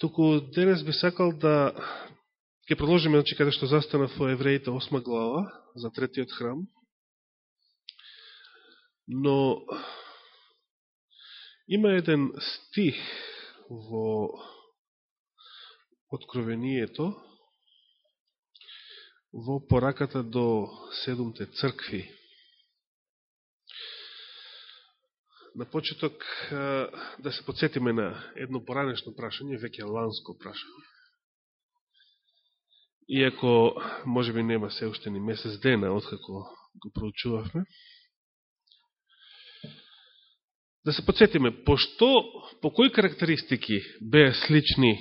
Туку денес би сакал да ќе продолжиме, значи, каде што застанав во Евреите 8 глава, за третиот храм. Но има еден стих во Откровението, во пораката до седумте цркви. На почеток да се подсетиме на едно поранешно прашање, веќе ланско прашање. Иако, може би, нема се уште ни месец дена, откако го проучувавме. Да се подсетиме, пошто, по кои карактеристики беа слични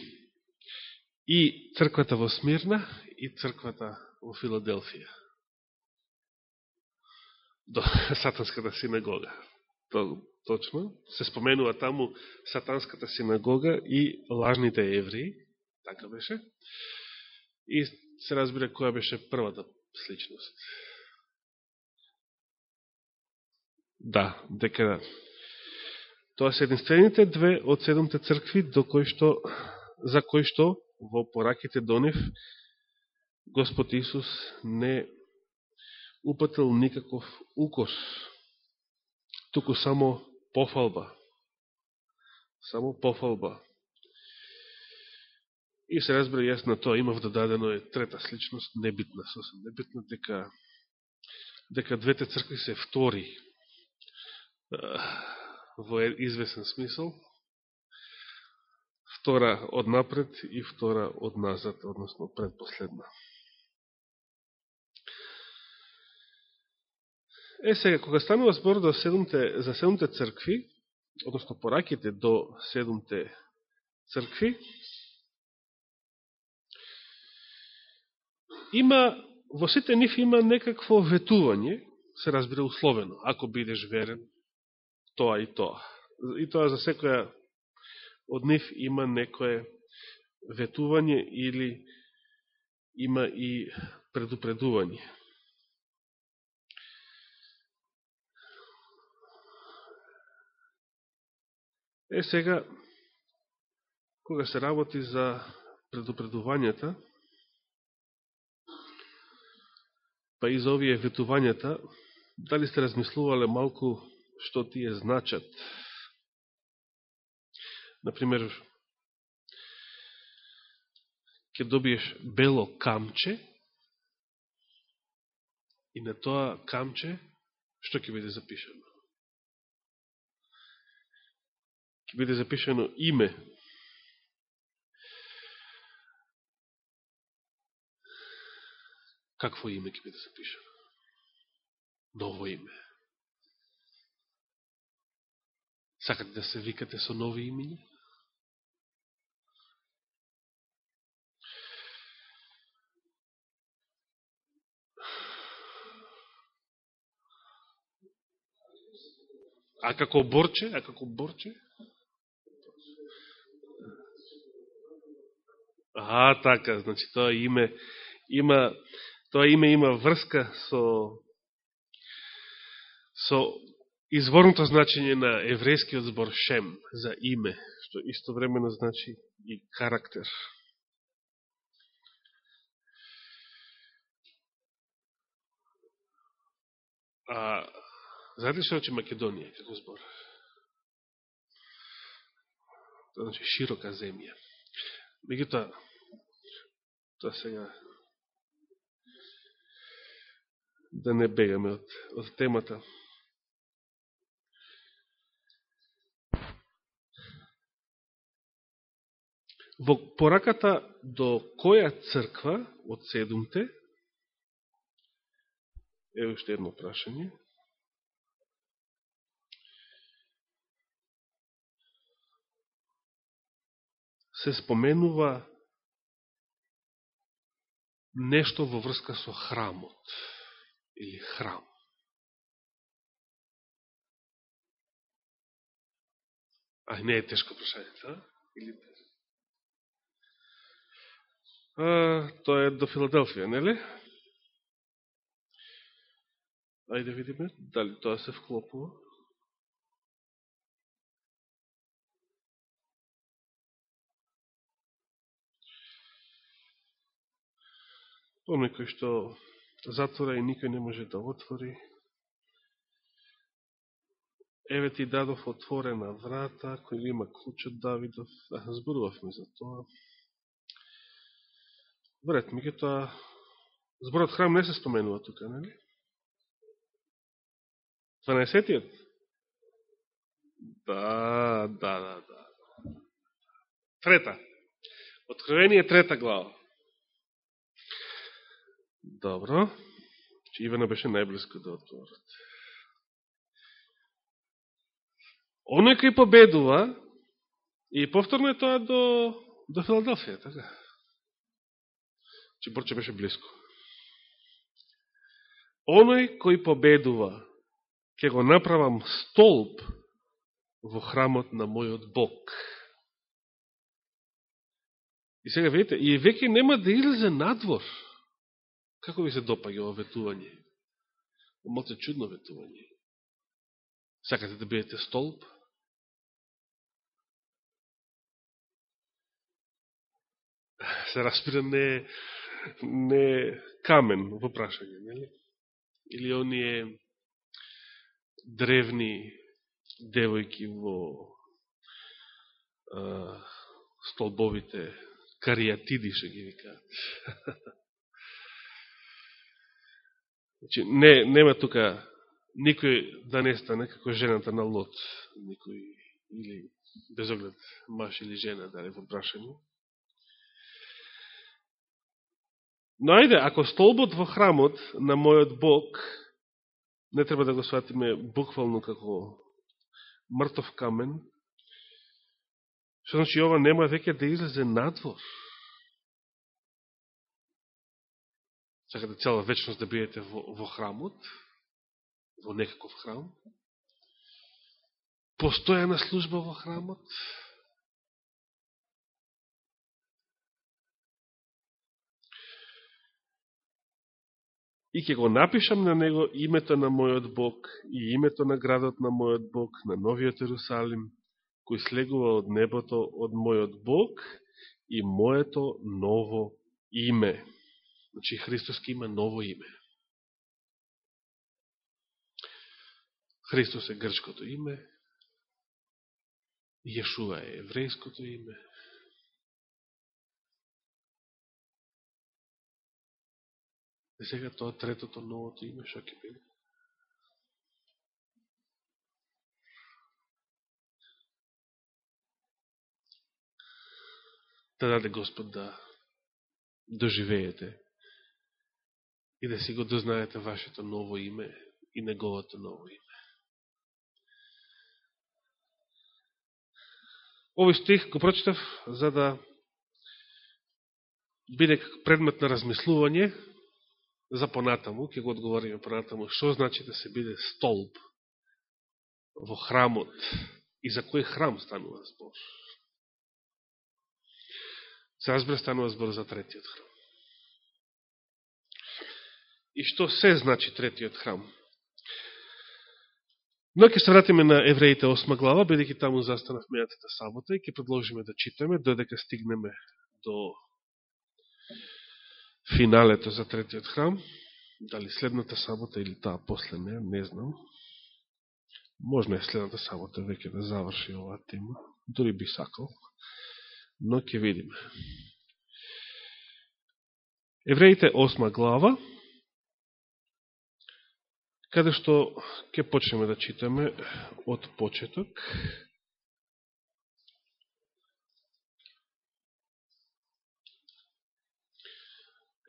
и црквата во Смирна и црквата во Филаделфија? До Сатанската синагога. То, точно, се споменува таму Сатанската синагога и лажните евреи, така беше. И се разбира која беше првата сличност. Да, дека тоа се единствените две од седомте цркви до кои што, за кои што во пораките до нив Господ Исус не упатил никаков укос, туку само пофалба. Само пофалба. И се разбира јас на тоа имав да додадено е трета сличност, небитна, сосем небитна, дека, дека двете цркви се втори во извесен смисол, втора од напред и втора од назад, односно предпоследна. Е, сега, кога станува збор до седумте, за седмте цркви, односно пораките до седумте цркви, има, во сите нив има некакво ветување, се разбира условено, ако бидеш верен, тоа и тоа. И тоа за секоја од нив има некое ветување или има и предупредување. Е, сега, кога се работи за предупредувањата, па и за овие ветувањата, дали сте размислувале малку што тие значат? Например, ќе добиеш бело камче и на тоа камче што ќе биде запишено? Ќе биде запишено име. Какво име ќе биде запишено? Ново име. Сакате да се викате со нови имени? А како борче? А како борче? А, така, значи тоа име има тоа име има врска со со изворното значење на еврејскиот збор шем за име, што истовремено значи и карактер. А знаете што значи Македонија како збор? Тоа значи широка земја. Меѓутоа, тоа сега да не бегаме од, од темата. Во пораката до која црква од седумте, е уште едно прашање, се споменува нешто во врска со храмот или храм. А не е тешко прашањето. Или а, тоа е до Филаделфија, нели? Ајде да видиме дали тоа се вклопува. Оној кој што затвора и никој не може да отвори. Еве ти дадов отворена врата, кој има клуч од Давидов. Да, зборувавме за тоа. Вред, ми тоа зборот храм не се споменува тука, нели? 12-тиот? Да, да, да, да. Трета. Откровение трета глава. Добро. Че Ивана беше најблиско да одговорат. Оној кој победува, и повторно е тоа до, до Филаделфија, така? Че Борче беше близко. Оној кој победува, ќе го направам столб во храмот на мојот Бог. И сега видите, и веќе нема да излезе надвор. Како ви се допаѓа ова ветување? Малце чудно ветување. Сакате да бидете столб? Се распира не, не камен во прашање, нели? Или оние древни девојки во а, столбовите кариатиди, што ги викаат. значи, не, нема тука никој да не стане како жената на Лот, никој или без оглед маш или жена, дали во прашање. Но ајде, ако столбот во храмот на мојот Бог, не треба да го сватиме буквално како мртов камен, што значи ова нема веќе да излезе надвор. Сакате да цела вечност да бидете во, во храмот, во некаков храм, постојана служба во храмот, и ќе го напишам на него името на мојот Бог и името на градот на мојот Бог, на новиот Ерусалим, кој слегува од небото од мојот Бог и моето ново име. Значи Христос ќе има ново име. Христос е грчкото име, Јешуа е еврејското име, И сега тоа третото новото име шо ќе биде? Да даде Господ да доживеете и да си го дознаете вашето ново име и неговото ново име. Овој стих го прочитав за да биде предмет на размислување за понатаму, ќе го одговориме понатаму, што значи да се биде столб во храмот и за кој храм станува збор. Се разбира станува збор за третиот храм. И што се значи третиот храм? Но ќе се вратиме на Евреите 8 глава, бидејќи таму застанав мејатата сабота и ќе продолжиме да читаме, додека стигнеме до финалето за третиот храм, дали следната сабота или таа после не, не знам. Можна е следната сабота веќе да заврши оваа тема, дори би сакал, но ќе видиме. Евреите 8 глава, каде што ќе почнеме да читаме од почеток,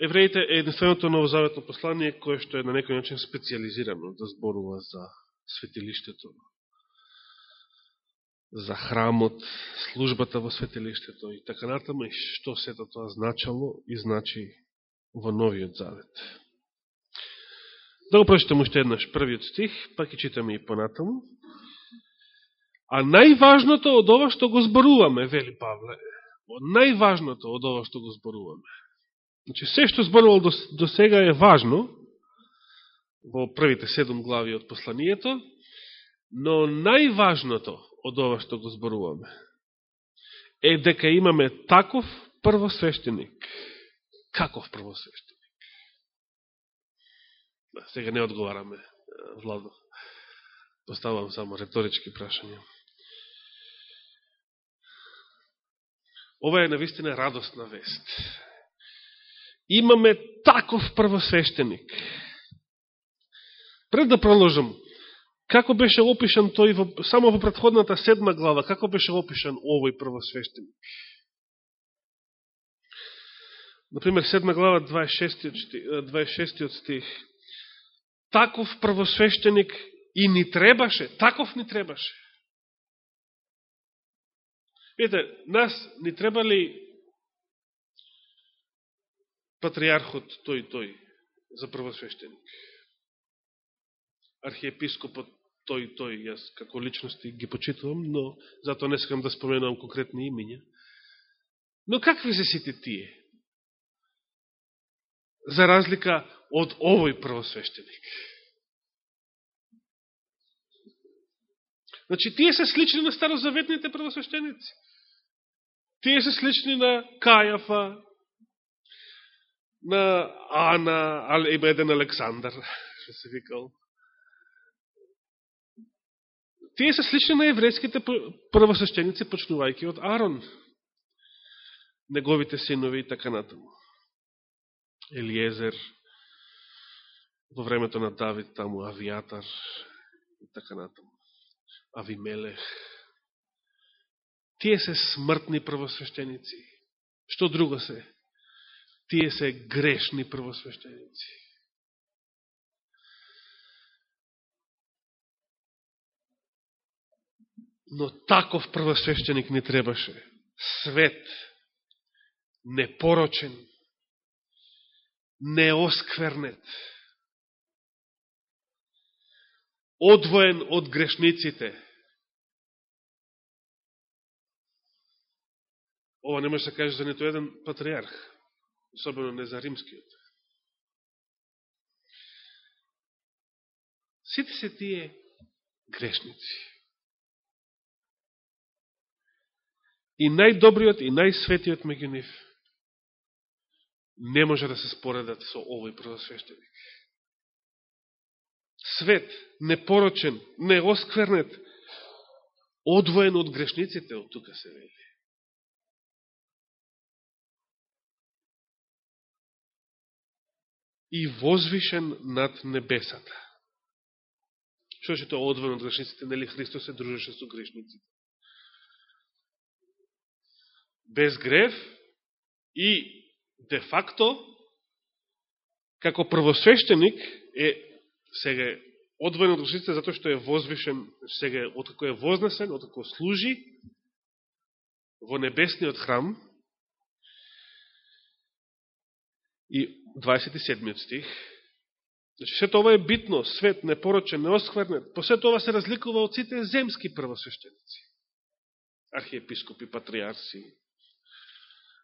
Евреите е единственото новозаветно послание кое што е на некој начин специализирано да зборува за светилиштето, за храмот, службата во светилиштето и така натаму и што сето тоа значало и значи во новиот завет. Да го прочитам уште еднаш првиот стих, па ќе читаме и понатаму. А најважното од ова што го зборуваме, вели Павле, од најважното од ова што го зборуваме, Значи, се што зборувал до, до сега е важно, во првите седом глави од посланието, но најважното од ова што го зборуваме е дека имаме таков првосвещеник. Каков првосвещеник? Сега не одговараме, Владо. Поставам само реторички прашања. Ова е навистина радостна вест. Имаме таков првосвещеник. Пред да проложам, како беше опишан тој во, само во предходната седма глава, како беше опишан овој првосвещеник? Например, седма глава, 26, 26 стих. Таков првосвещеник и ни требаше, таков ни требаше. Видите, нас ни требали патриархот тој тој за првосвещеник. Архиепископот тој тој, јас како личности ги почитувам, но затоа не сакам да споменувам конкретни имиња. Но какви се сите тие? За разлика од овој првосвещеник. Значи, тие се слични на старозаветните првосвещеници. Тие се слични на Кајафа, на Ана, але има еден Александар, што се викал. Тие се слични на еврејските првосвещеници, почнувајќи од Арон, неговите синови и така натаму. Елиезер, во времето на Давид, таму Авиатар и така натаму. Авимелех. Тие се смртни првосвещеници. Што друго се? Тие се грешни првосвещеници. Но таков првосвещеник не требаше. Свет, непорочен, неосквернет, одвоен од грешниците, Ова не може да се каже за нито еден патриарх, особено не за римскиот. Сите се тие грешници. И најдобриот и најсветиот меѓу нив не може да се споредат со овој првосвещеник. Свет, непорочен, неосквернет, одвоен од грешниците, од тука се вели. и возвишен над небесата. Што ќе тоа одвоен од грешниците? Нели Христос се дружеше со грешниците? Без грев и де факто како првосвещеник е сега одвоен од грешниците затоа што е возвишен сега откако е вознесен, откако служи во небесниот храм и 27 стих. Значи, сето ова е битно, свет, непорочен, неосквернет. По сето ова се разликува од сите земски првосвещеници. Архиепископи, патриарси,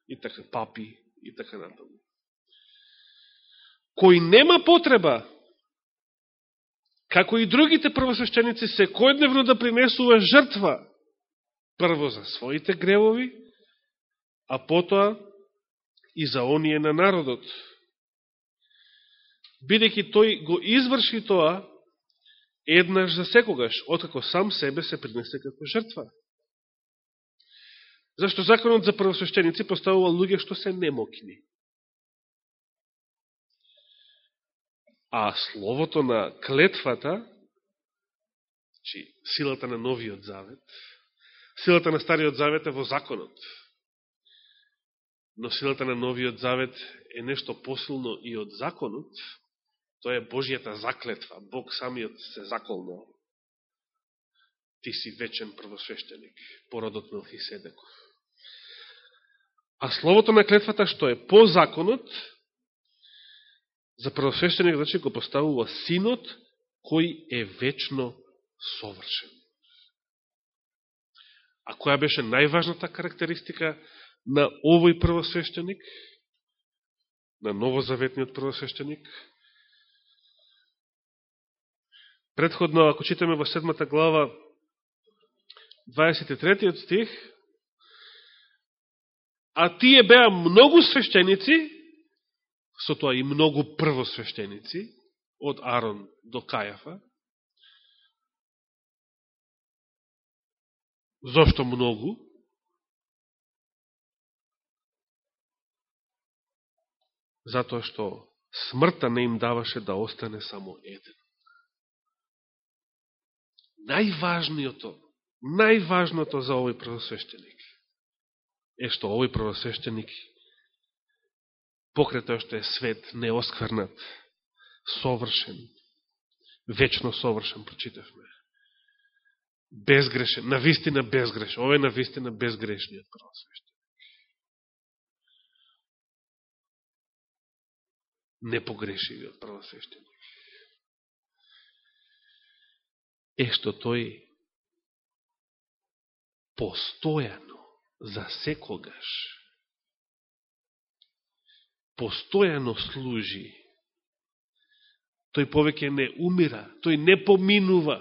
и така, папи, и така натаму. Кој нема потреба, како и другите првосвещеници, секојдневно да принесува жртва, прво за своите гревови, а потоа и за оние на народот, бидејќи тој го изврши тоа еднаш за секогаш, откако сам себе се принесе како жртва. Зашто законот за првосвещеници поставува луѓе што се немокни. А словото на клетвата, значи силата на новиот завет, силата на стариот завет е во законот. Но силата на новиот завет е нешто посилно и од законот, Тоа е Божијата заклетва. Бог самиот се заколнал. Ти си вечен првосвещеник, породот Мелхиседеков. А словото на клетвата што е по законот, за првосвещеник, значи го поставува синот, кој е вечно совршен. А која беше најважната карактеристика на овој првосвещеник, на новозаветниот првосвещеник? Предходно, ако читаме во седмата глава, 23 стих, а тие беа многу свещеници, со тоа и многу првосвещеници, од Арон до Кајафа. Зошто многу? Затоа што смртта не им даваше да остане само еден. Најважниото, најважното за овој првосвещеник е што овој првосвещеник покрај тоа што е свет неосквернат, совршен, вечно совршен, прочитавме. Безгрешен, навистина безгрешен. Овој е навистина безгрешниот правосвещеник. Непогрешивиот правосвещеник. Е што тој постојано, за секогаш, постојано служи. Тој повеќе не умира, тој не поминува.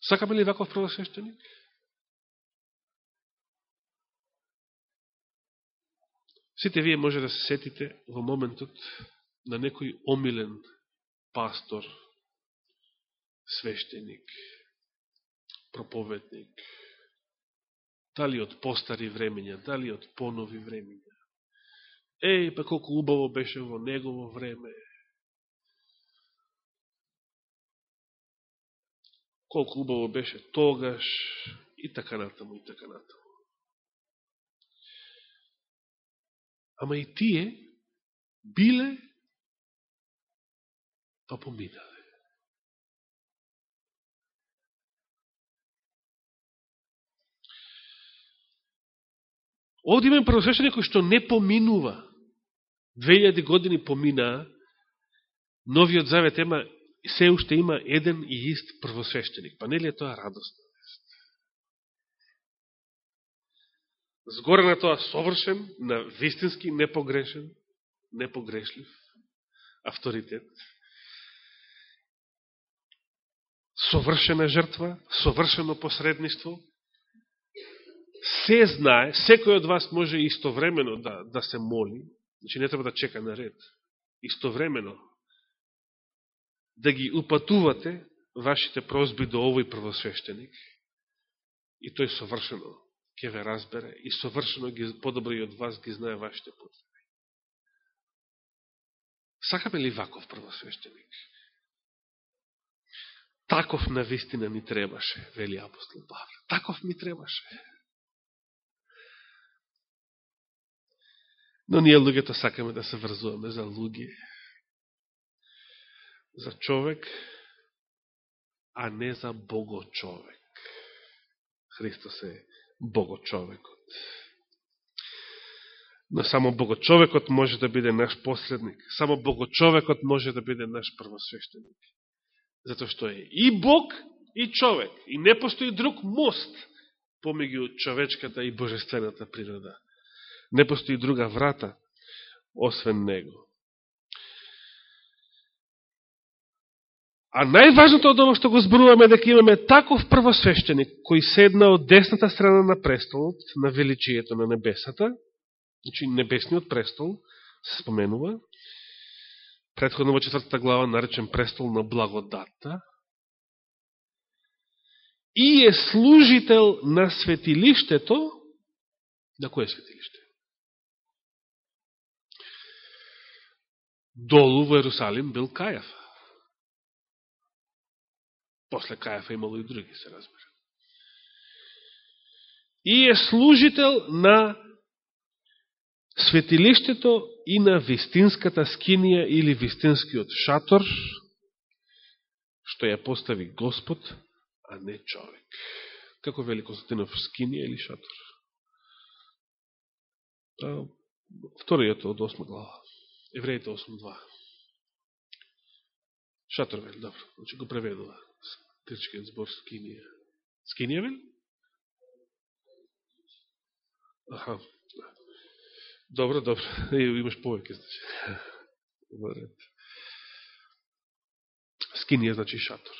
Сакаме ли ваков правосвещеник? Сите вие може да се сетите во моментот на некој омилен пастор, свештеник, проповедник, дали од постари времења, дали од понови времења. Еј, па колку убаво беше во негово време. Колку убаво беше тогаш и така натаму, и така натаму. Ама и тие биле па поминаа. Овде имаме првосвещеник кој што не поминува. 2000 години поминаа, новиот завет ема, се уште има еден и ист првосвещеник. Па нели е тоа радостна вест? Згоре на тоа совршен, на вистински непогрешен, непогрешлив авторитет, совршена жртва, совршено посредниство, се знае, секој од вас може истовремено да, да се моли, значи не треба да чека на ред, истовремено да ги упатувате вашите прозби до овој првосвещеник и тој совршено ќе ве разбере и совршено ги, подобро и од вас ги знае вашите потреби. Сакаме ли ваков првосвещеник? Таков на вистина ни требаше, вели апостол Павле. Таков ми требаше. Но ние луѓето сакаме да се врзуваме за луѓе, за човек, а не за богочовек. Христос е богочовекот. Но само богочовекот може да биде наш последник. Само богочовекот може да биде наш првосвещеник. Зато што е и Бог, и човек. И не постои друг мост помеѓу човечката и божествената природа. Не постои друга врата, освен Него. А најважното од ово што го зборуваме дека имаме таков првосвещеник кој седна од десната страна на престолот, на величието на небесата, значи небесниот престол се споменува, предходно во четвртата глава наречен престол на благодатта, и е служител на светилиштето, на кое светилиште? Долу во Ерусалим бил Кајаф. После Кајафа имало и други, се разбира. И е служител на светилиштето и на вистинската скинија или вистинскиот шатор, што ја постави Господ, а не човек. Како вели Константинов, скинија или шатор? Па, Та, вториот од осма глава. Евреите 8.2. Шатор добро. Значи го преведува. Грчкиот збор скинија. Скинијавен? Аха, Добро, добро. И, имаш повеќе, значи. Скинија значи шатор.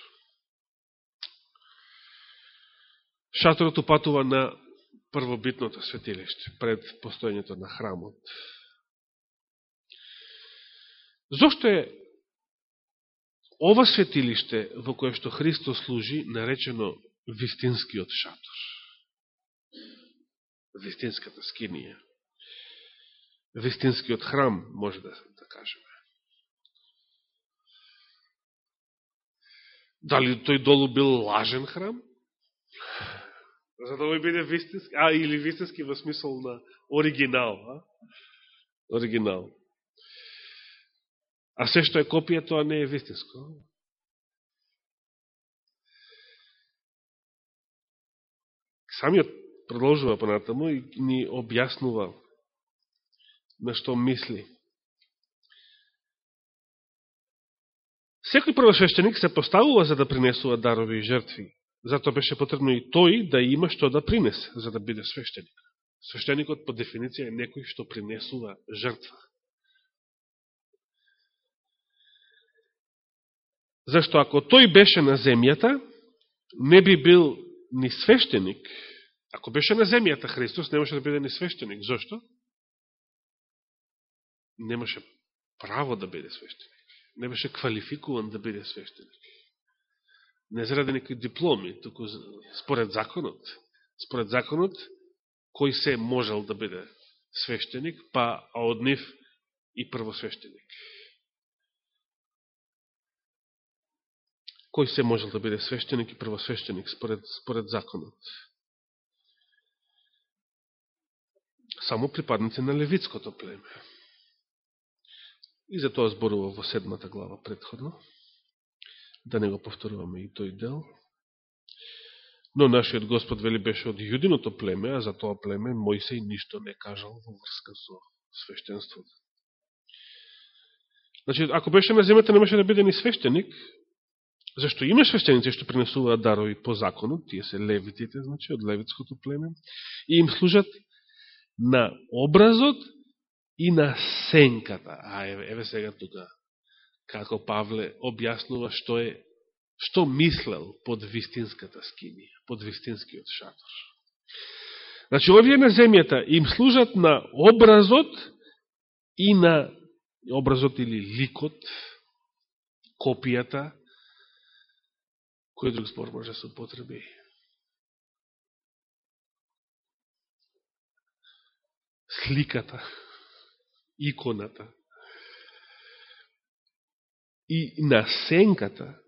Шаторот упатува на првобитното светилиште, пред постојањето на храмот. Зошто е ова светилиште во кое што Христос служи наречено вистинскиот шатор? Вистинската скинија. Вистинскиот храм, може да, да кажеме. Дали тој долу бил лажен храм? За да овој биде вистински, а или вистински во смисол на оригинал, а? Оригинал. А се што е копија, тоа не е вистинско. Самиот продолжува понатаму и ни објаснува на што мисли. Секој првосвещеник се поставува за да принесува дарови и жртви. затоа беше потребно и тој да има што да принесе, за да биде свещеник. Свещеникот по дефиниција е некој што принесува жртва. Зашто ако тој беше на земјата, не би бил ни свештеник. Ако беше на земјата, Христос немаше да биде ни свештеник. Зошто? Немаше право да биде свештеник. Не беше квалификуван да биде свештеник. Не заради некои дипломи, туку според законот. Според законот, кој се можел да биде свештеник, па а од нив и првосвештеник. Кој се можел да биде свештеник и првосвештеник според, според законот. Само припадници на левитското племе. И за тоа зборува во седмата глава предходно. Да не го повторуваме и тој дел. Но нашиот Господ вели беше од јудиното племе, а за тоа племе Мојсей ништо не кажал во врска со свештенството. Значи, ако беше на земјата, немаше да биде ни свештеник, Зашто има свештеници што принесуваат дарови по законот, тие се левитите, значи, од левитското племе, и им служат на образот и на сенката. А еве, еве сега тука, како Павле објаснува што е, што мислел под вистинската скинија, под вистинскиот шатор. Значи, овие на земјата им служат на образот и на образот или ликот, копијата Кој друг збор може да се употреби? Сликата, иконата и на сенката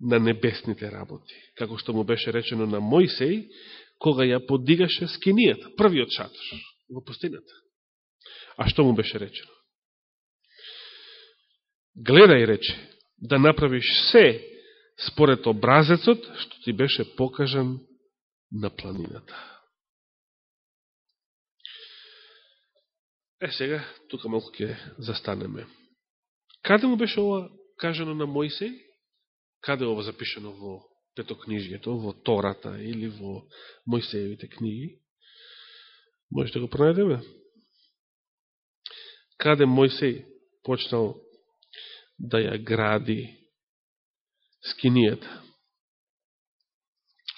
на небесните работи, како што му беше речено на Мојсей, кога ја подигаше скинијата, првиот шатор во пустината. А што му беше речено? Гледај, рече, да направиш се според образецот што ти беше покажан на планината. Е, сега, тука малко ќе застанеме. Каде му беше ова кажано на Мојсей? Каде ова запишено во Петокнижјето, во Тората или во Мојсеевите книги? Можете да го пронајдеме? Каде Мојсей почнал да ја гради скинијата.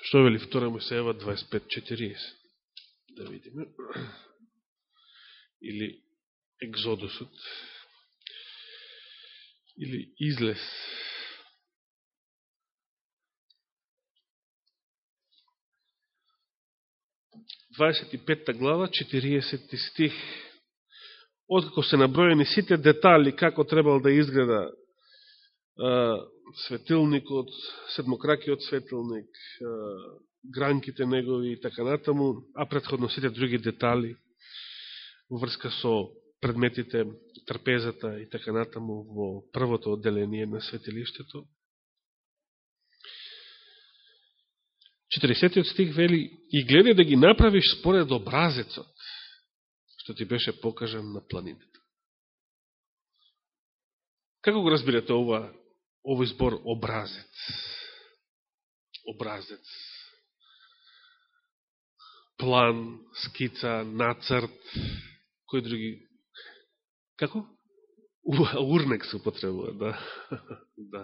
Што вели 2 Мојсеева 25.40? Да видиме. Или Екзодусот. Или Излез. глава, 40 стих. Откако се наброени сите детали како требал да изгледа светилникот, седмокракиот светилник, гранките негови и така натаму, а предходно сите други детали во врска со предметите, трпезата и така натаму во првото одделение на светилиштето. 40 стих вели и гледај да ги направиш според образецот што ти беше покажан на планината. Како го разбирате ова овој збор образец. Образец. План, скица, нацрт, кој други... Како? Урнек се употребува, да. да.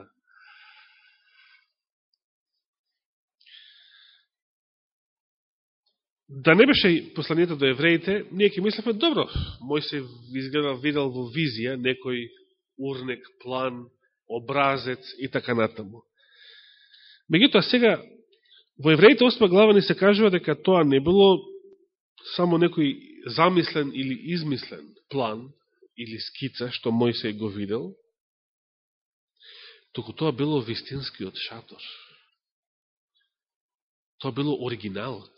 Да не беше посланието до евреите, ние ќе мислевме, добро, мој се изгледал, видел во визија некој урнек, план, образец и така натаму. Меѓутоа сега во Евреите 8 глава ни се кажува дека тоа не било само некој замислен или измислен план или скица што Мојсей го видел, туку тоа било вистинскиот шатор. Тоа било оригиналот.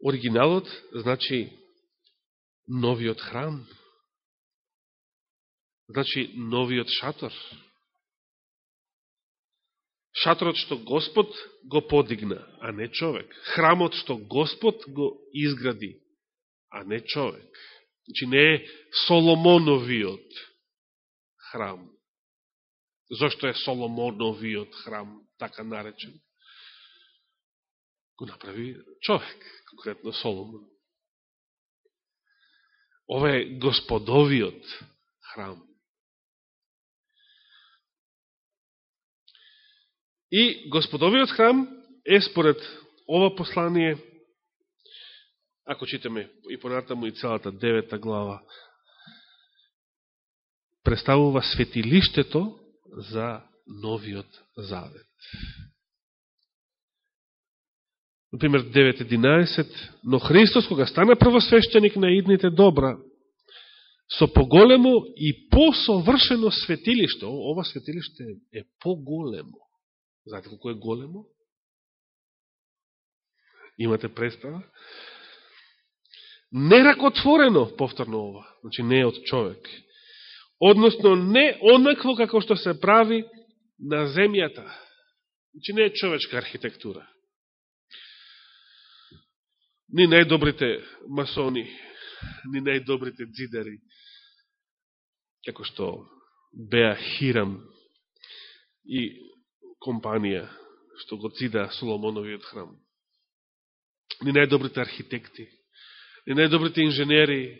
Оригиналот значи новиот храм. Значи новиот шатор. Шаторот што Господ го подигна, а не човек. Храмот што Господ го изгради, а не човек. Значи не е Соломоновиот храм. Зошто е Соломоновиот храм така наречен? Го направи човек, конкретно Соломон. Ова е господовиот храм. И господовиот храм е според ова послание, ако читаме и понатаму и целата девета глава, представува светилиштето за новиот завет. Например, 9.11, но Христос, кога стана првосвещеник на идните добра, со поголемо и посовршено светилиште, ова светилиште е поголемо. Знаете колко е големо? Имате представа? Неракотворено, повторно ова, значи не е од човек. Односно, не онакво како што се прави на земјата. Значи не е човечка архитектура ни најдобрите масони, ни најдобрите дзидари, како што беа Хирам и компанија што го цида Соломоновиот храм. Ни најдобрите архитекти, ни најдобрите инженери,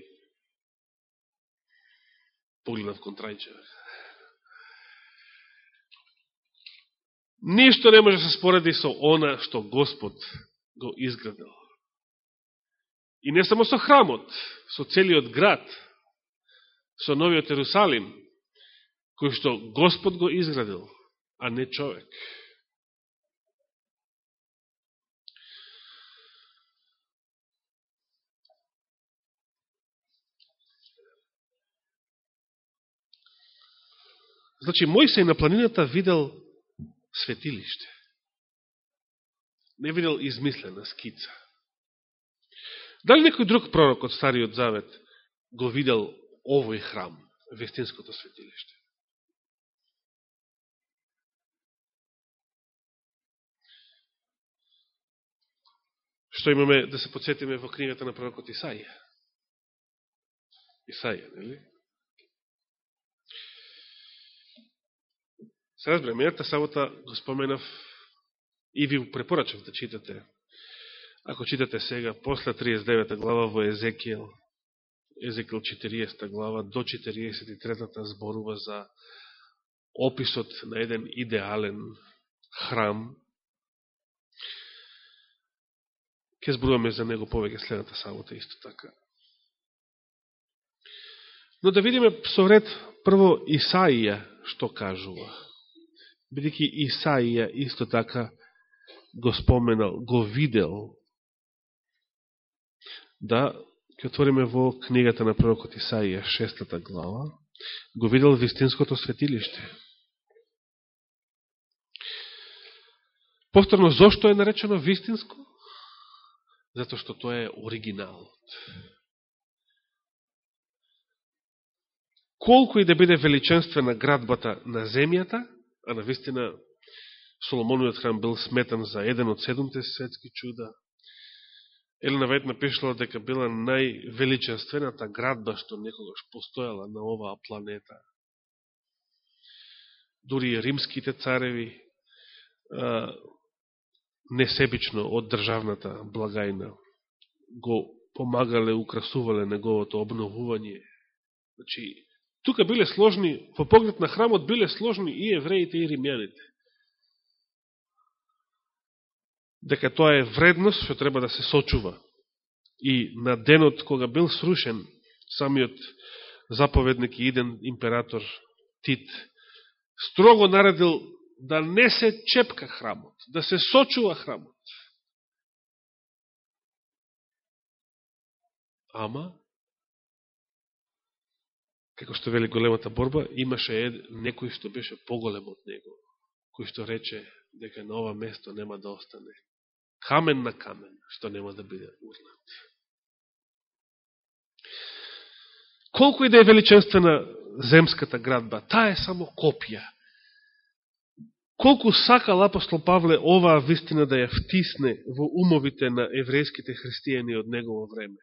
погледнав контрајче. Ништо не може да се спореди со она што Господ го изградил. И не само со храмот, со целиот град, со новиот Ерусалим, кој што Господ го изградил, а не човек. Значи, Мојсей на планината видел светилиште. Не видел измислена скица. Дали некој друг пророк од Стариот Завет го видел овој храм, вестинското светилиште? Што имаме да се подсетиме во книгата на пророкот Исаија? Исаија, нели? Се разбере, мината сабота го споменав и ви препорачав да читате Ако читате сега, после 39 глава во Езекијел, Езекијел 40 глава до 43 зборува за описот на еден идеален храм. Ке зборуваме за него повеќе следната сабота исто така. Но да видиме со ред прво Исаија што кажува. Бидеќи Исаија исто така го споменал, го видел да ќе отвориме во книгата на пророкот Исаија, шестата глава, го видел вистинското светилиште. Повторно, зошто е наречено вистинско? Зато што тоа е оригиналот. Колку и да биде величенствена градбата на земјата, а на вистина Соломоновиот храм бил сметан за еден од седумте светски чуда, Елена Вајт напишала дека била највеличенствената градба што некогаш постојала на оваа планета. Дури и римските цареви несебично од државната благајна го помагале, украсувале неговото обновување. Значи, тука биле сложни, во поглед на храмот биле сложни и евреите и римјаните. дека тоа е вредност што треба да се сочува. И на денот кога бил срушен самиот заповедник и иден император Тит, строго наредил да не се чепка храмот, да се сочува храмот. Ама, како што вели големата борба, имаше ед, некој што беше поголем од него, кој што рече дека на ова место нема да остане камен на камен, што нема да биде урнат. Колко и да е величенствена земската градба, таа е само копија. Колку сакал апостол Павле оваа вистина да ја втисне во умовите на еврејските христијани од негово време.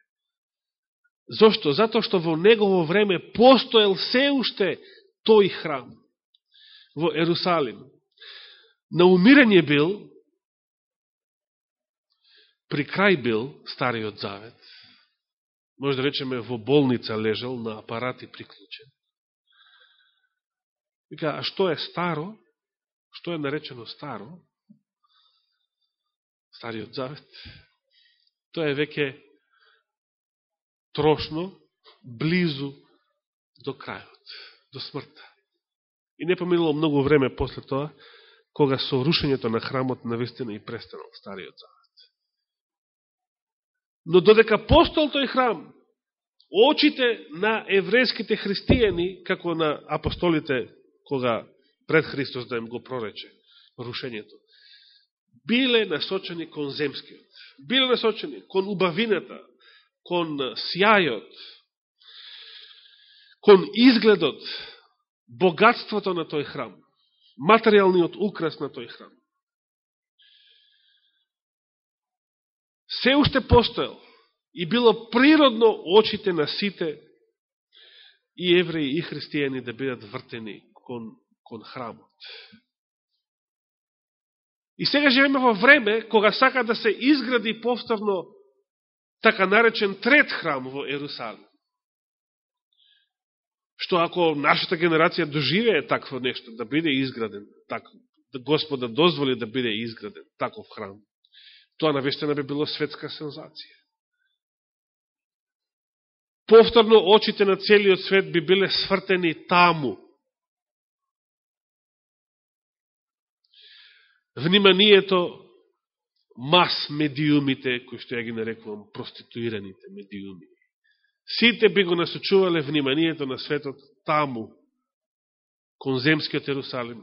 Зошто? Затоа што во негово време постоел се уште тој храм во Ерусалим. На умирање бил, при крај бил Стариот Завет, може да речеме во болница лежал, на апарати приклучен. Вика, а што е старо? Што е наречено старо? Стариот Завет. Тоа е веќе трошно, близу до крајот, до смртта. И не поминало многу време после тоа, кога со рушењето на храмот навистина и престанал Стариот Завет. Но додека постол тој храм, очите на еврејските христијани, како на апостолите, кога пред Христос да им го прорече рушењето, биле насочени кон земскиот, биле насочени кон убавината, кон сјајот, кон изгледот, богатството на тој храм, материјалниот украс на тој храм. Се уште постоел и било природно очите на сите и евреи и христијани да бидат вртени кон, кон храмот. И сега живеме во време кога сака да се изгради повторно така наречен трет храм во Ерусалим. Што ако нашата генерација доживее такво нешто, да биде изграден, так, да Господа дозволи да биде изграден таков храм, тоа навестена би било светска сензација. Повторно очите на целиот свет би биле свртени таму. Вниманието мас медиумите, кои што ја ги нарекувам проституираните медиуми. Сите би го насочувале вниманието на светот таму, кон земскиот Ерусалим,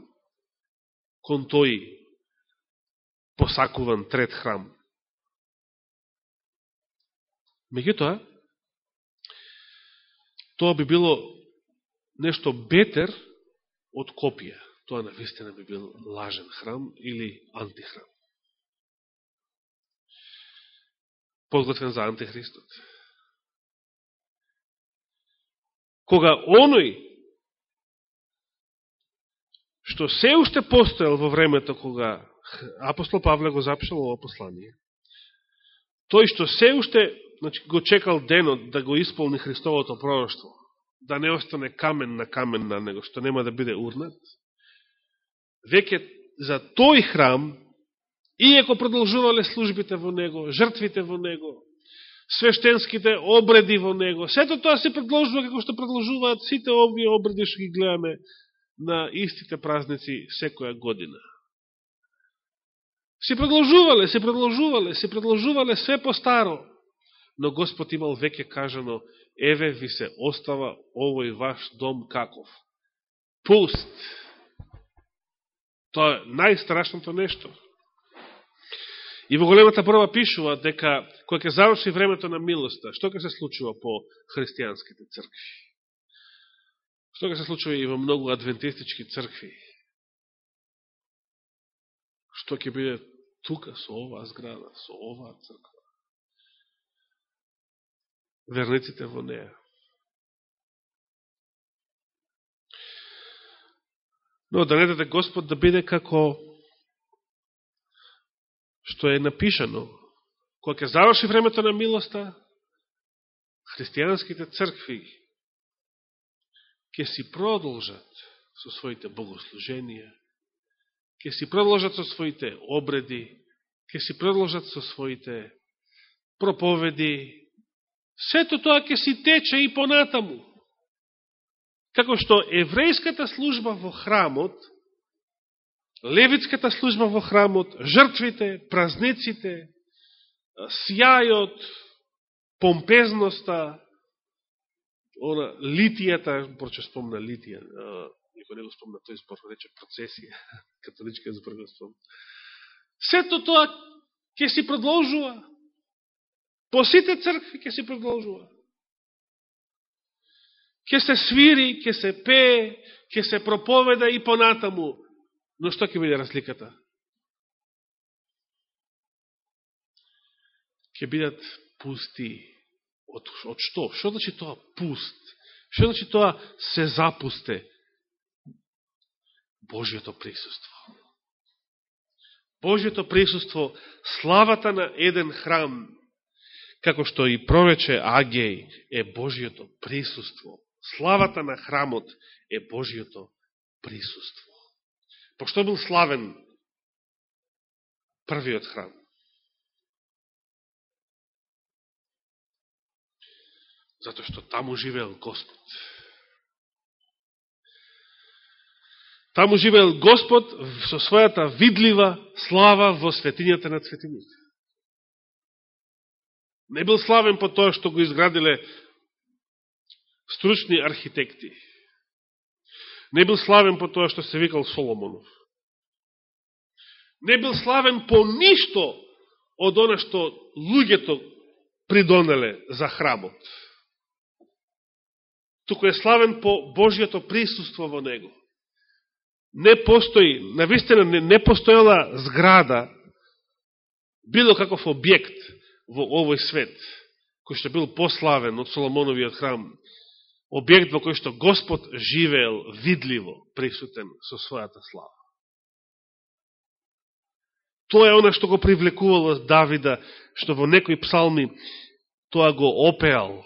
кон тој посакуван трет храм. Меѓутоа, тоа би било нешто бетер од копија. Тоа на вистина би бил лажен храм или антихрам. подготвен за антихристот. Кога оној, што се уште постоел во времето кога апостол Павле го запишал ово послание, тој што се уште значи, го чекал денот да го исполни Христовото пророќство, да не остане камен на камен на него, што нема да биде урнат, веќе за тој храм Иеко продолжувале службите во него, жртвите во него, свештенските обреди во него, сето тоа се продолжува како што продолжуваат сите овие обреди што ги гледаме на истите празници секоја година. Се продолжувале, се продолжувале, се продолжувале све постаро. но Господ имал веќе кажано, еве ви се остава овој ваш дом каков. Пуст. Тоа е најстрашното нешто. И во големата прва пишува дека кој ќе заврши времето на милоста, што ќе се случува по христијанските цркви? Што ќе се случува и во многу адвентистички цркви? Што ќе биде тука со оваа зграда, со оваа црква? Верниците во неја. Но да не даде Господ да биде како што е напишано, кога ќе заврши времето на милоста, христијанските цркви ќе си продолжат со своите богослуженија, ќе си продолжат со своите обреди, ќе си продолжат со своите проповеди, Сето тоа ќе си тече и понатаму. Како што еврејската служба во храмот, левитската служба во храмот, жртвите, празниците, сјајот, помпезноста, она, литијата, порче спомна литија, никој не го спомна тој збор, рече процесија, католичка збор го спомна. Сето тоа ќе си продолжува. По сите цркви ќе си продолжува. Ке се свири, ке се пее, ке се проповеда и понатаму. Но што ќе биде разликата? Ке бидат пусти. Од, од што? Што значи тоа пуст? Што значи тоа се запусте? Божиото присуство. Божиото присуство, славата на еден храм, како што и прорече Агеј, е Божиото присуство. Славата на храмот е Божиото присуство. Па Пошто бил славен првиот храм? Зато што таму живеел Господ. Таму живеел Господ со својата видлива слава во светињата на светините. Не бил славен по тоа што го изградиле стручни архитекти. Не бил славен по тоа што се викал Соломонов. Не бил славен по ништо од оно што луѓето придонеле за храмот. Туку е славен по Божјото присуство во него. Не постои, навистина не, не постоела зграда, било каков објект во овој свет, кој што бил пославен од Соломоновиот храм, објект во кој што Господ живеел видливо присутен со својата слава. Тоа е она што го привлекувало Давида, што во некои псалми тоа го опеал,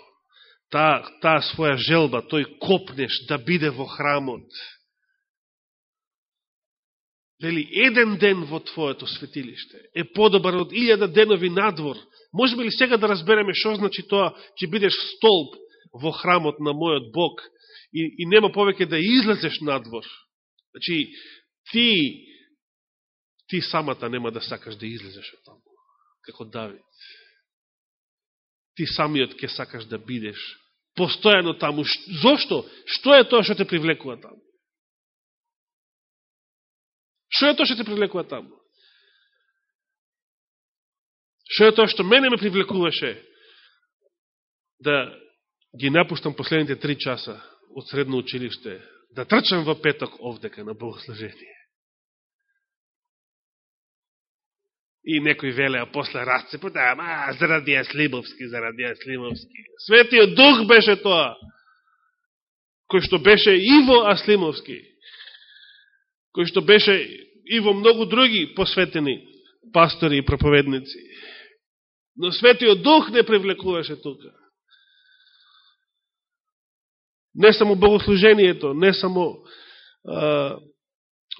таа, таа своја желба, тој копнеш да биде во храмот. Вели, еден ден во Твоето светилиште е подобар од илјада денови надвор. Можеме ли сега да разбереме што значи тоа, че бидеш столб во храмот на мојот Бог и, и нема повеќе да излезеш надвор. Значи, ти, ти самата нема да сакаш да излезеш од таму, како Давид. Ти самиот ќе сакаш да бидеш постојано таму. Зошто? Што е тоа што те привлекува таму? Што е тоа што те привлекува таму? Што е тоа што мене ме привлекуваше да ги напуштам последните три часа од средно училиште, да трчам во петок овдека на богослужение. И некој велеа после расце, да, ама, заради Аслимовски, заради Аслимовски. Светиот Дух беше тоа, кој што беше Иво Аслимовски, кој што беше и во многу други посветени пастори и проповедници. Но Светиот Дух не привлекуваше тука не само богослужението, не само а,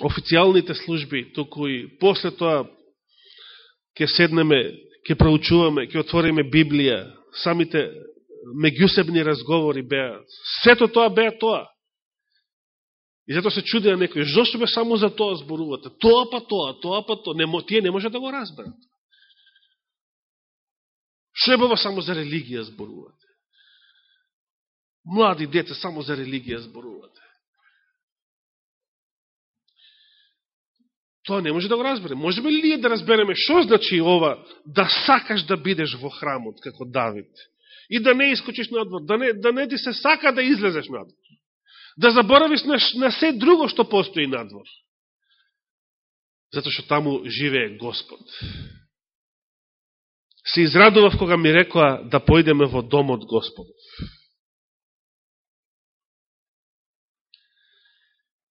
официјалните служби, туку и после тоа ќе седнеме, ќе проучуваме, ќе отвориме Библија, самите меѓусебни разговори беа. Сето тоа беа тоа. И зато се чуди на некој, зашто бе само за тоа зборувате? Тоа па тоа, тоа па тоа. Не, тие не може да го разберат. Што е само за религија зборувате? Млади деца само за религија зборувате. Тоа не може да го разбере. Можеме ли ние да разбереме што значи ова да сакаш да бидеш во храмот како Давид и да не искочиш надвор, да не, да не ти се сака да излезеш надвор, да заборавиш на, на се друго што постои надвор. Зато што таму живее Господ. Се израдував кога ми рекоа да појдеме во домот Господов.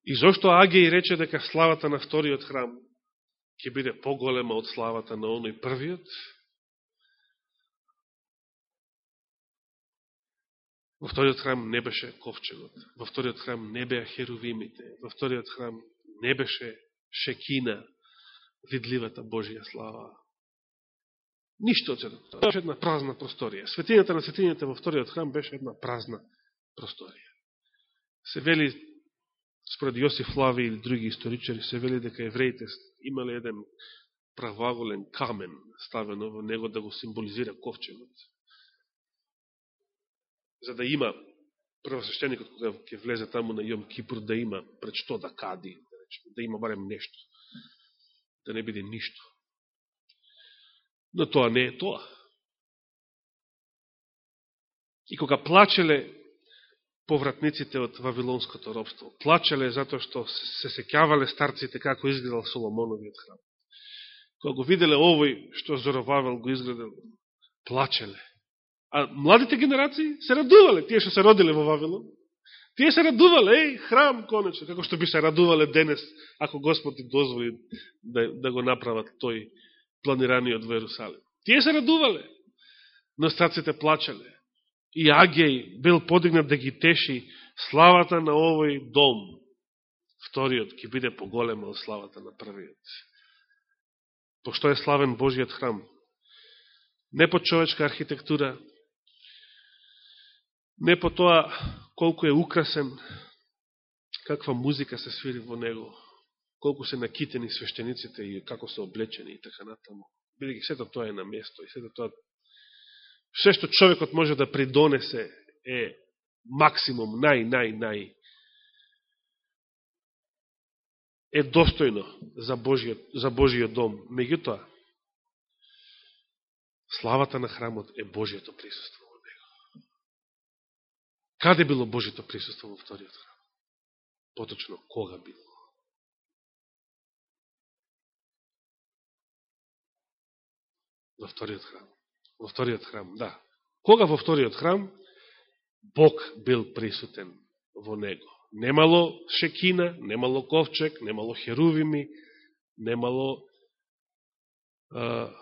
И зашто Агеј рече дека славата на вториот храм ќе биде поголема од славата на оној првиот? Во вториот храм не беше ковчегот, во вториот храм не беа херувимите, во вториот храм не беше шекина, видливата Божија слава. Ништо од сето. Тоа беше една празна просторија. Светињата на светињата во вториот храм беше една празна просторија. Се вели, според Јосиф Лави или други историчари, се вели дека евреите имале еден правоаголен камен ставено во него да го символизира ковчегот. За да има првосвещеникот кога ќе влезе таму на Јом Кипур да има пред што да кади, да, да има барем нешто, да не биде ништо. Но тоа не е тоа. И кога плачеле повратниците од Вавилонското робство, плачеле затоа што се секјавале старците како изгледал Соломоновиот храм. Кога го виделе овој што Зоровавел го изгледал, плачеле. А младите генерации се радувале, тие што се родиле во Вавилон. Тие се радувале, еј, храм, конечно, како што би се радувале денес, ако Господ ти дозволи да, да го направат тој планираниот во Ерусалим. Тие се радувале, но старците плачале. И Агеј бил подигнат да ги теши славата на овој дом. Вториот ќе биде поголема од славата на првиот. Пошто е славен Божиот храм. Не по човечка архитектура, не по тоа колку е украсен, каква музика се свири во него, колку се накитени свештениците и како се облечени и така натаму. Бидеќи сето тоа е на место и сето тоа се што човекот може да придонесе е максимум, нај, нај, нај е достојно за Божиот, за Божиот дом. Меѓутоа, славата на храмот е Божиото присуство во него. Каде било Божиото присуство во вториот храм? Поточно, кога било? Во вториот храм. Во вториот храм, да. Кога во вториот храм Бог бил присутен во него. Немало шекина, немало ковчег, немало херувими, немало а,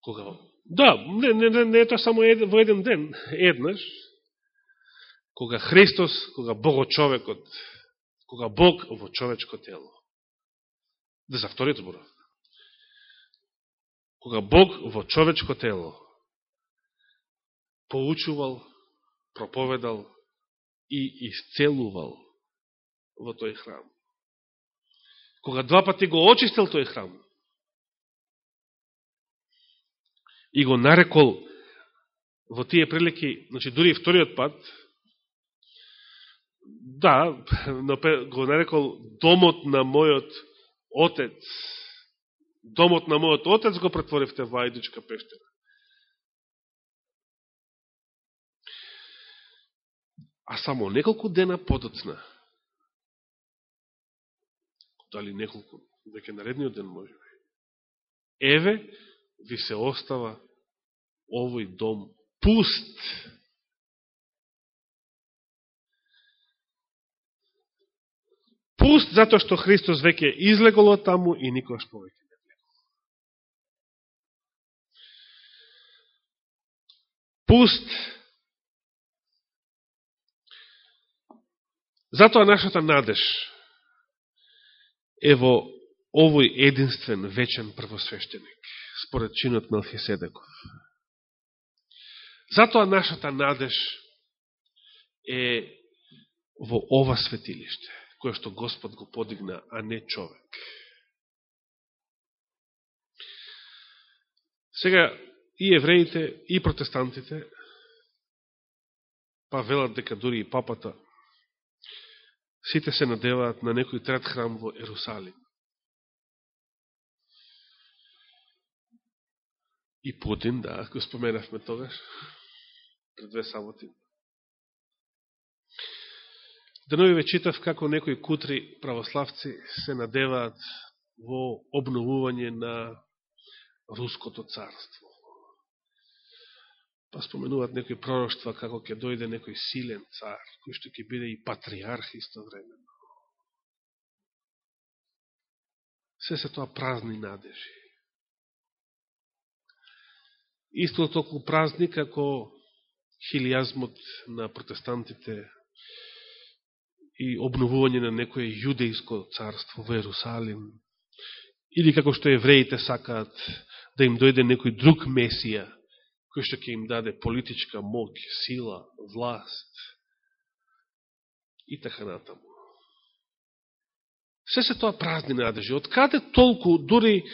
кога Да, не, не, не, не е тоа само ед, во еден ден, еднаш, кога Христос, кога Бого човекот, кога Бог во човечко тело. Да за вториот зборов кога Бог во човечко тело поучувал, проповедал и исцелувал во тој храм. Кога два пати го очистил тој храм и го нарекол во тие прилики, значи дури и вториот пат, да, но го нарекол домот на мојот отец, домот на мојот отец го претворивте во Ајдичка пештера. А само неколку дена подоцна, дали неколку, веќе наредниот ден може би, еве ви се остава овој дом пуст. Пуст затоа што Христос веќе излегол таму и никош повеќе. Пуст. Затоа нашата надеж е во овој единствен вечен првосвещеник, според чинот Мелхиседеков. Затоа нашата надеж е во ова светилиште, кое што Господ го подигна, а не човек. Сега, и евреите, и протестантите, па велат дека дури и папата, сите се надеваат на некој трет храм во Ерусалим. И Путин, да, го споменавме тогаш, пред две саботи. Денови ве читав како некои кутри православци се надеваат во обновување на Руското царство па споменуваат некои пророќства како ќе дојде некој силен цар, кој што ќе биде и патриарх истовремено. Се се тоа празни надежи. Исто толку празни како хилијазмот на протестантите и обновување на некое јудејско царство во Ерусалим или како што евреите сакаат да им дојде некој друг месија, кој што ќе им даде политичка моќ, сила, власт и така натаму. Се се тоа празни надежи. Од каде толку, дури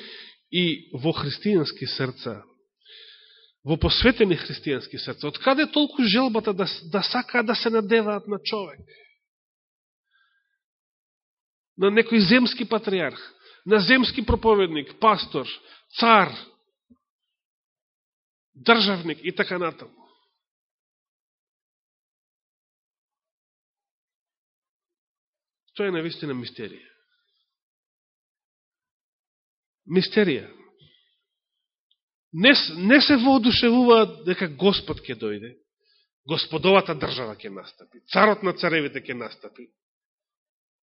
и во христијански срца, во посветени христијански срца, од каде толку желбата да, да сакаат да се надеваат на човек? На некој земски патриарх, на земски проповедник, пастор, цар, државник и така натаму. Тоа е навистина мистерија. Мистерија. Не, не се воодушевуваат дека Господ ќе дојде, Господовата држава ќе настапи, царот на царевите ќе настапи,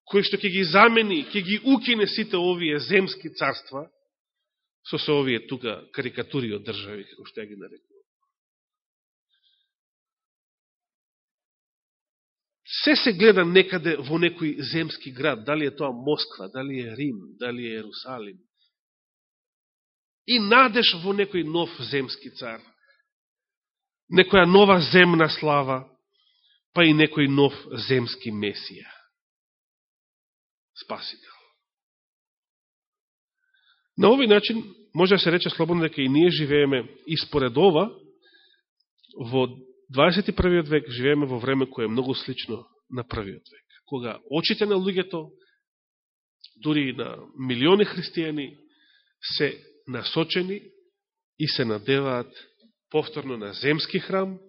кој што ќе ги замени, ќе ги укине сите овие земски царства, со се овие тука карикатури од држави, како што ја ги нарекува. Се се гледа некаде во некој земски град, дали е тоа Москва, дали е Рим, дали е Ерусалим. И надеш во некој нов земски цар, некоја нова земна слава, па и некој нов земски месија. Спасител. На овој начин може да се рече слободно дека и ние живееме испоред ова во 21. век живееме во време кое е многу слично на првиот век. Кога очите на луѓето, дури и на милиони христијани, се насочени и се надеваат повторно на земски храм,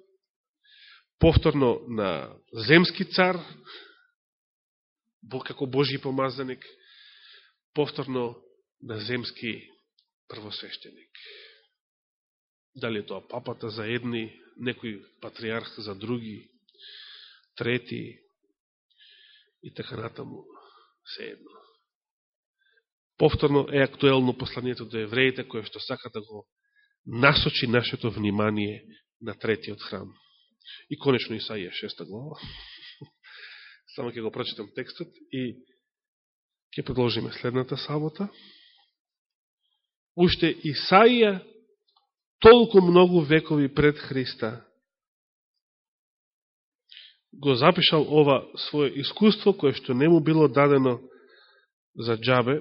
повторно на земски цар, Бог како Божи помазаник, повторно на земски првосвещеник. Дали е тоа папата за едни, некој патриарх за други, трети и така натаму, се едно. Повторно е актуелно посланието до евреите, кое што сака да го насочи нашето внимание на третиот храм. И конечно Исаија шеста глава. Само ќе го прочитам текстот и ќе продолжиме следната сабота уште Исаија толку многу векови пред Христа го запишал ова своје искуство, кое што не му било дадено за джабе.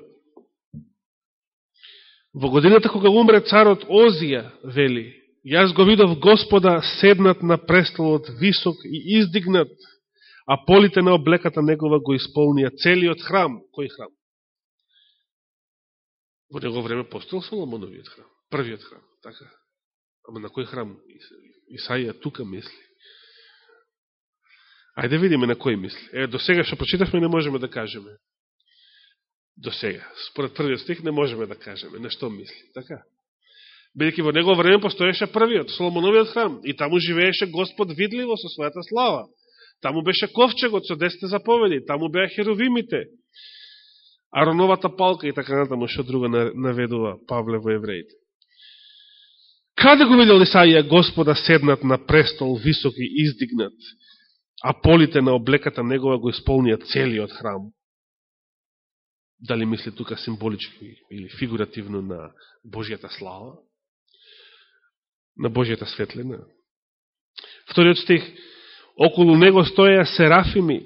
Во годината кога умре царот Озија, вели, јас го видов Господа седнат на престолот висок и издигнат, а полите на облеката негова го исполнија целиот храм. Кој храм? Во него време постоел Соломоновиот храм, првиот храм, така? Ама на кој храм Исаија тука мисли? Ајде видиме на кој мисли. Е, до сега што прочитавме не можеме да кажеме. До сега. Според првиот стих не можеме да кажеме на што мисли. Така? Бидеќи во него време постоеше првиот, Соломоновиот храм, и таму живееше Господ видливо со својата слава. Таму беше ковчегот со десете заповеди, таму беа херовимите, Ароновата палка и така натаму, што друго наведува Павле во евреите. Каде го видел Исаија Господа седнат на престол висок и издигнат, а полите на облеката негова го исполнија целиот храм? Дали мисли тука символички или фигуративно на Божијата слава? На Божијата светлина? Вториот стих, околу него стоја серафими,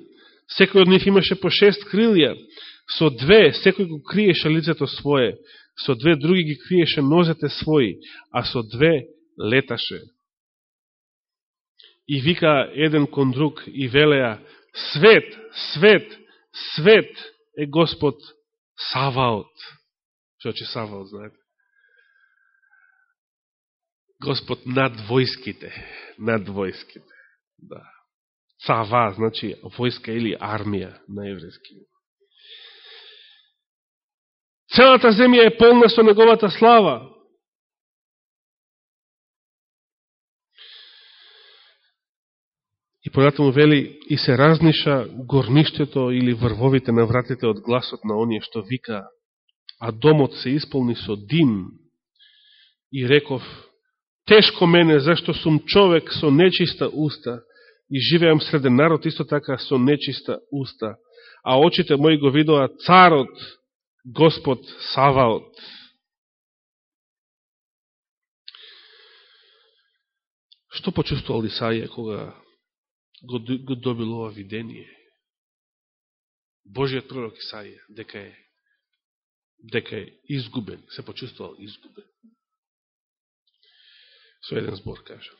секој од нив имаше по шест крилја, Со две секој го криеше лицето свое, со две други ги криеше нозете своји, а со две леташе. И вика еден кон друг и велеа, свет, свет, свет е Господ Саваот. Што че Саваот, знаете? Господ над војските, над војските. Да. Цава, значи војска или армија на еврејски. Целата земја е полна со неговата слава. И понатаму вели, и се разниша горништето или врвовите на вратите од гласот на оние што вика, а домот се исполни со дим. И реков, тешко мене, зашто сум човек со нечиста уста и живеам среде народ исто така со нечиста уста, а очите мои го видоа царот, Господ Саваот. Што почувствувал Исаија кога го, го добил ова видение? Божиот пророк Исаија, дека е дека е изгубен, се почувствувал изгубен. Со еден збор кажам.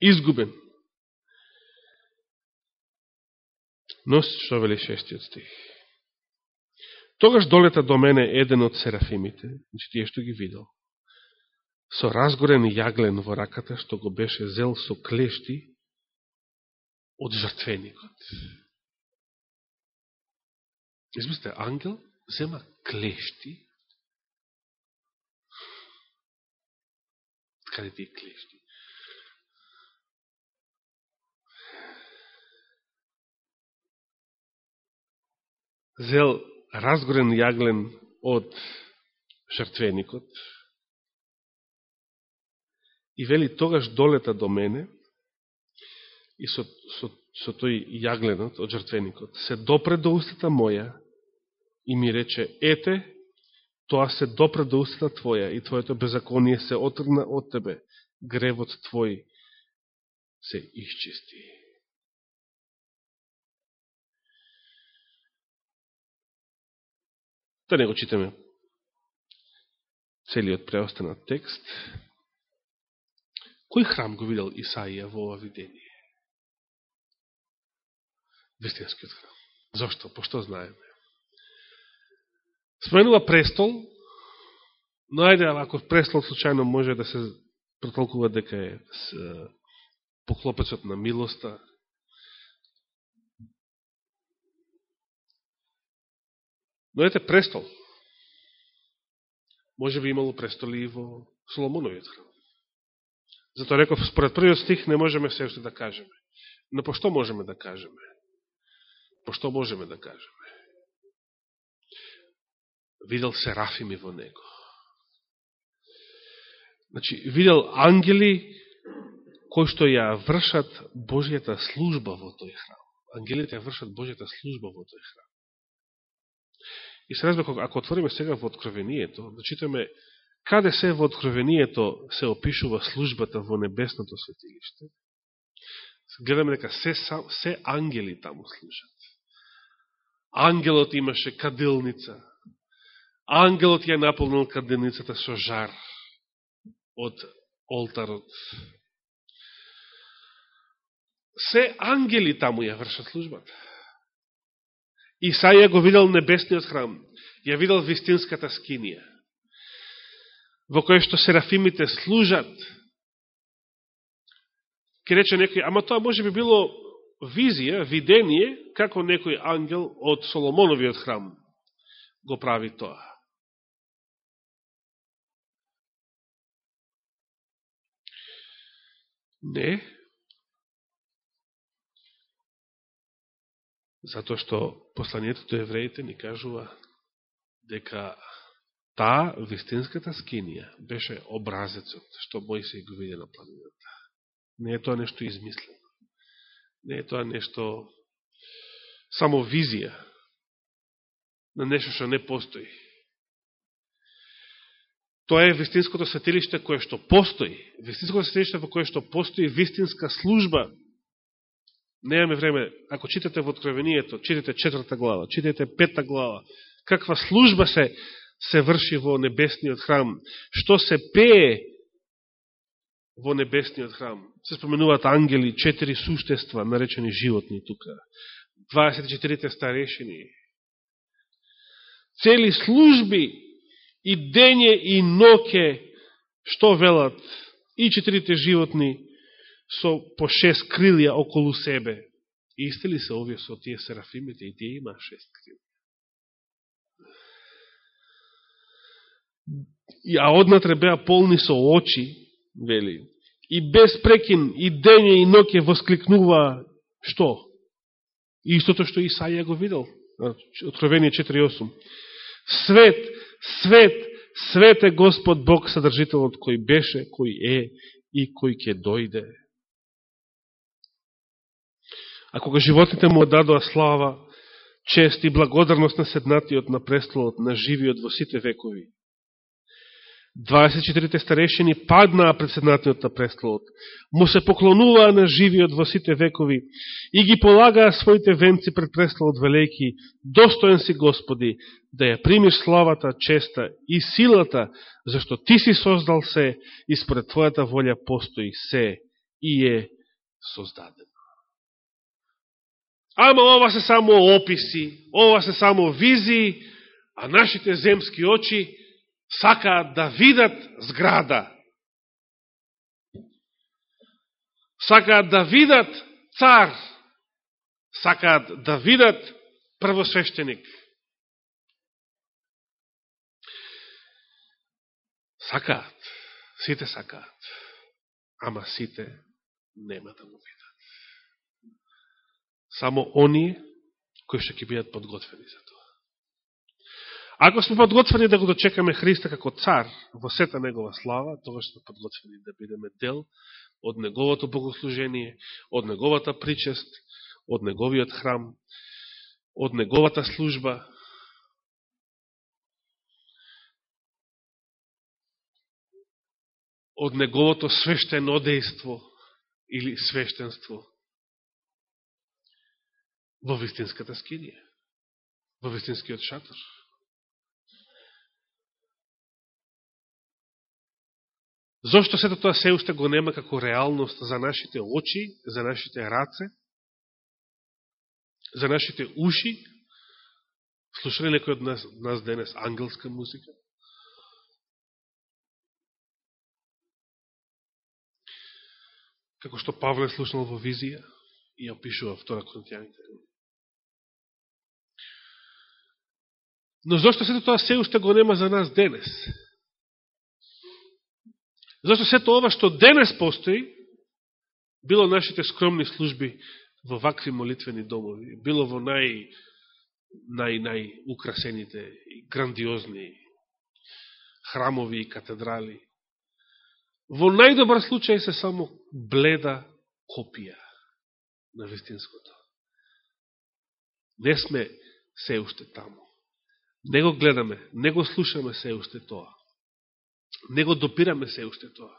Изгубен. Но што вели шестиот стих. Тогаш долета до мене еден од серафимите, значи тие што ги видел, со разгорен јаглен во раката, што го беше зел со клешти од жртвеникот. Измислите, ангел зема клешти, каде тие клешти? Зел разгорен јаглен од жртвеникот и вели тогаш долета до мене и со, со, со тој јагленот од жртвеникот се допре до устата моја и ми рече ете тоа се допре до устата твоја и твоето беззаконие се отрна од тебе гревот твој се исчисти Да не го читаме целиот преостанат текст. Кој храм го видел Исаија во ова видение? Вистинскиот храм. Зошто? Пошто знаеме? Споменува престол, но ајде, ако престол случајно може да се протолкува дека е поклопецот на милоста, Но ете престол. Може би имало престоли и во Соломоновиот храм. Зато реков, според првиот стих не можеме се уште да кажеме. Но по што можеме да кажеме? По што можеме да кажеме? Видел серафими во него. Значи, видел ангели кои што ја вршат Божијата служба во тој храм. Ангелите ја вршат Божијата служба во тој храм. И се разбира ако отвориме сега во Откровението, да читаме каде се во Откровението се опишува службата во небесното светилиште, гледаме дека се, се ангели таму служат. Ангелот имаше кадилница. Ангелот ја наполнил кадилницата со жар од олтарот. Се ангели таму ја вршат службата. Исаја го видел небесниот храм, ја видел вистинската скинија, во која што серафимите служат. Ке рече некој, ама тоа може би било визија, видение, како некој ангел од Соломоновиот храм го прави тоа. Не, Затоа што посланието до евреите ни кажува дека таа вистинската скинија беше образецот што Мојсей го виде на планината. Не е тоа нешто измислено. Не е тоа нешто само визија на нешто што не постои. Тоа е вистинското светилиште кое што постои. Вистинското светилиште во кое што постои вистинска служба Немаме време, ако читате во Откровението, читате четврта глава, читате петта глава, каква служба се се врши во небесниот храм, што се пее во небесниот храм. Се споменуваат ангели, четири суштества, наречени животни тука, 24 старешини. Цели служби и дење и ноке, што велат и четирите животни, со по шест крилја околу себе. Исти ли се овие со тие серафимите и тие има шест крилја? А однатре беа полни со очи, вели, и без прекин, и дење и ноќе воскликнува, што? Истото што Исаија го видел, значи, Откровение 4.8. Свет, свет, свет е Господ Бог, Содржителот, кој беше, кој е и кој ќе дојде. А кога животните му дадоа слава, чест и благодарност на седнатиот на престолот на живиот во сите векови. 24 старешени паднаа пред седнатиот на престолот, му се поклонуваа на живиот во сите векови и ги полагаа своите венци пред престолот велејки, достоен си Господи, да ја примиш славата, честа и силата, зашто Ти си создал се и според Твојата волја постои се и е создаден. Ама ова се само описи, ова се само визии, а нашите земски очи сакаат да видат зграда. Сакаат да видат цар. Сакаат да видат првосвещеник. Сакаат. Сите сакаат. Ама сите нема да му видат. Само оние кои што ќе бидат подготвени за тоа. Ако сме подготвени да го дочекаме Христа како цар во сета негова слава, тоа сме подготвени да бидеме дел од неговото богослужение, од неговата причест, од неговиот храм, од неговата служба, од неговото свештено одејство или свештенство во вистинската скинија, во вистинскиот шатор. Зошто сето тоа се уште го нема како реалност за нашите очи, за нашите раце, за нашите уши? Слушали некој од нас, нас денес ангелска музика? Како што Павле слушнал во визија и опишува втора Коринтијаните. Но зашто сето тоа се уште го нема за нас денес? Зашто сето ова што денес постои, било нашите скромни служби во вакви молитвени домови, било во нај, нај, нај украсените грандиозни храмови и катедрали, во најдобар случај се само бледа копија на вистинското. Не сме се уште таму. Не го гледаме, не го слушаме се уште тоа. Не го допираме се уште тоа.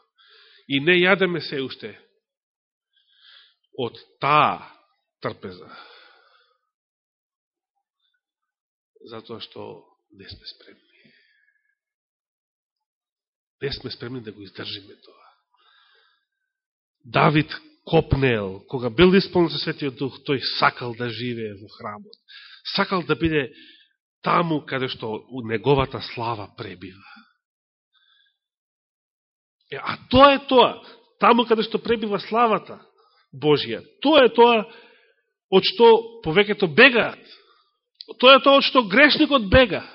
И не јадеме се уште од таа трпеза. Затоа што не сме спремни. Не сме спремни да го издржиме тоа. Давид копнел, кога бил исполнен со Светиот Дух, тој сакал да живее во храмот. Сакал да биде таму каде што неговата слава пребива. Е, а тоа е тоа, таму каде што пребива славата Божија. Тоа е тоа од што повеќето бегаат. Тоа е тоа од што грешникот бега.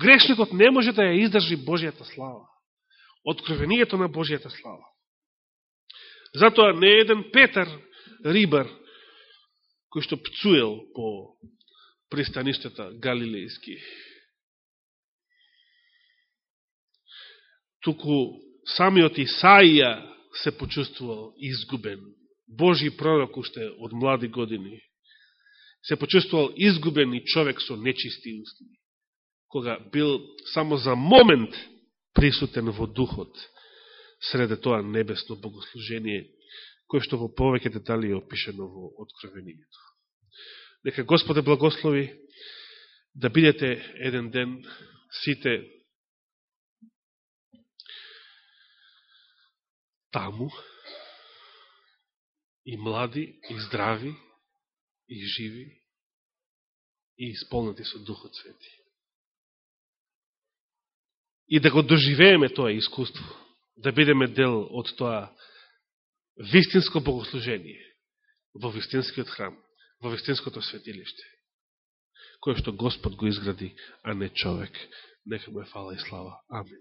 Грешникот не може да ја издржи Божијата слава. Откровението на Божијата слава. Затоа не еден Петар, рибар, кој што пцуел по пристаништата галилејски, туку самиот Исаија се почувствувал изгубен. Божи пророк уште од млади години. Се почувствувал изгубен и човек со нечисти усти. Кога бил само за момент присутен во духот среде тоа небесно богослужение, кое што во повеќе детали е опишено во Откровението. Нека Господе благослови да бидете еден ден сите таму и млади, и здрави, и живи, и исполнати со Духот Свети. И да го доживееме тоа искуство, да бидеме дел од тоа вистинско богослужение во вистинскиот храм, во вистинското светилиште, кое што Господ го изгради, а не човек. Нека му е фала и слава. Амин.